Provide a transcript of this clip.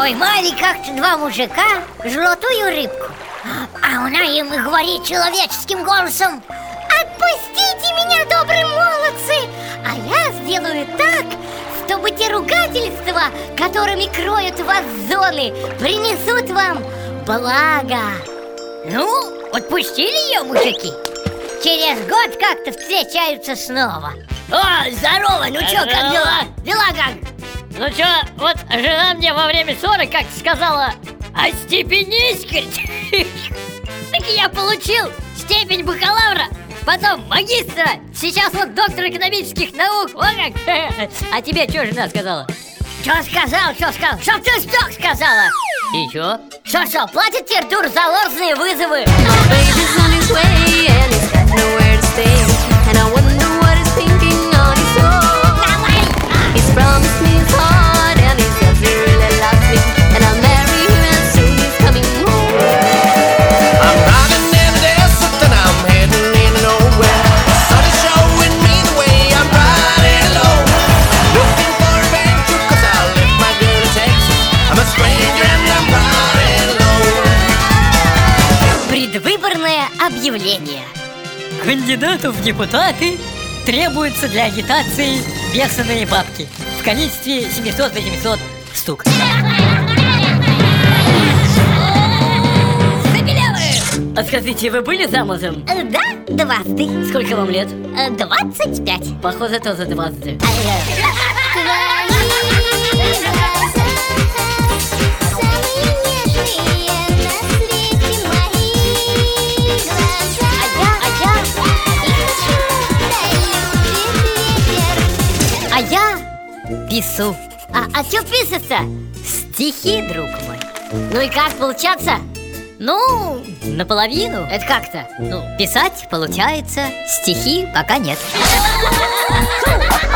Поймали как-то два мужика золотую рыбку. А она им и говорит человеческим голосом Отпустите меня, добрые молодцы! А я сделаю так, чтобы те ругательства, которыми кроют вас зоны Принесут вам благо Ну, отпустили ее мужики? Через год как-то встречаются снова. О, здорово, ну чё, как дела? Дела как? Ну чё, вот жена мне во время ссоры как сказала Остепенись, Так я получил степень бакалавра Потом магистра Сейчас вот доктор экономических наук Вот как А тебе что жена сказала? Что сказал, что сказал? Что ты что сказала? И чё? Что, что, платит тебе тур за ложные вызовы? Предвыборное объявление Кандидату в депутаты требуется для агитации бешеные бабки В количестве 700-800 штук! А скажите, вы были замужем? Э, Да, двадцать Сколько вам лет? Э, Двадцать пять Похоже, тоже 20 пису А, а чё писаться? Стихи, друг мой Ну и как получаться? Ну, наполовину Это как-то? Ну, писать получается Стихи пока нет